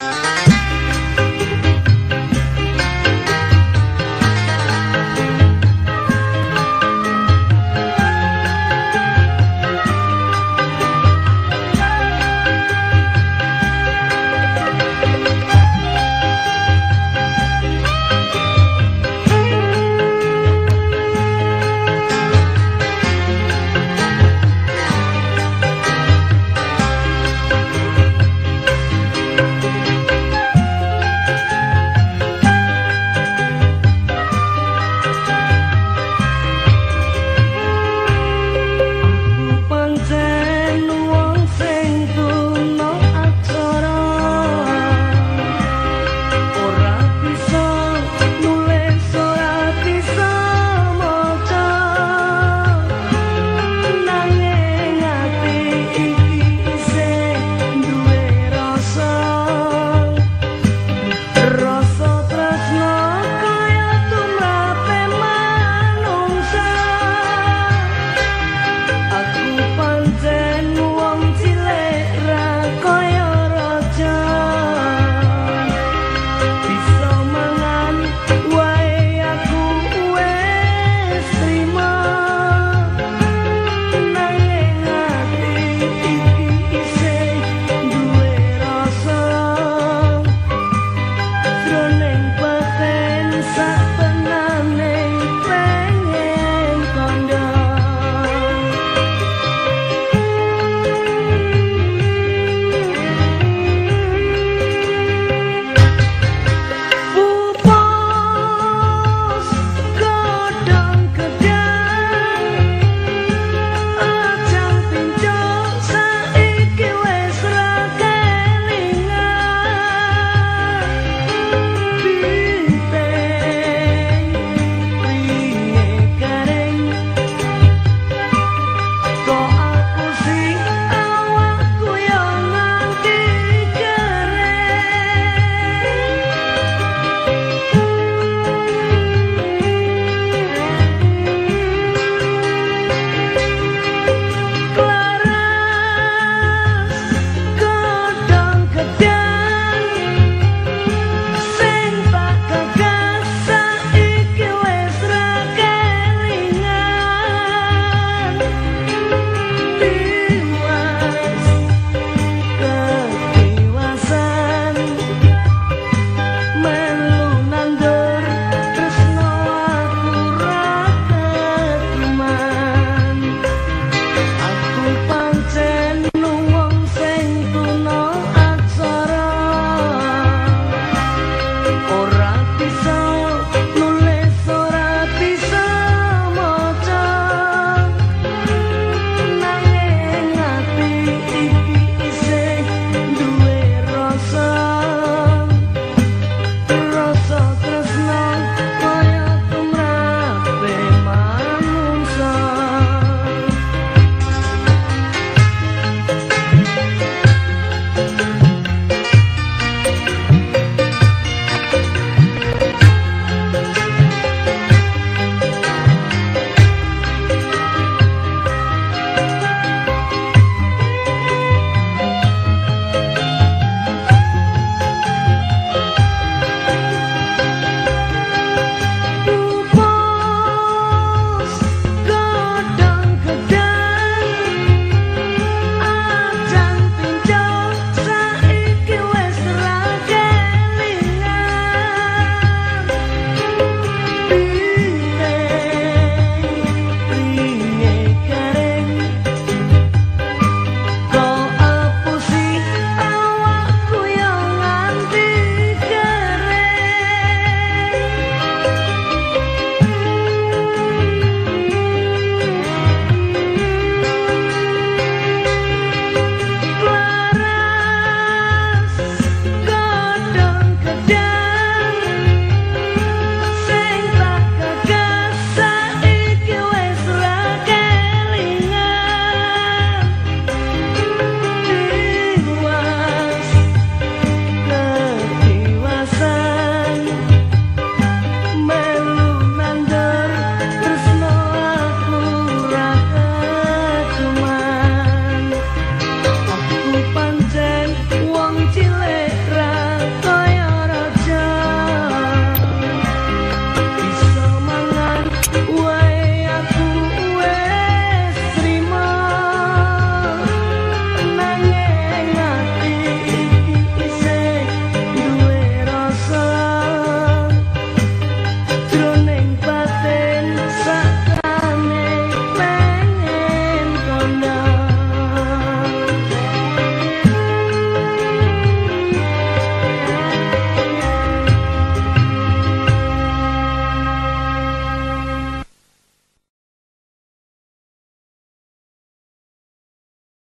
Bye.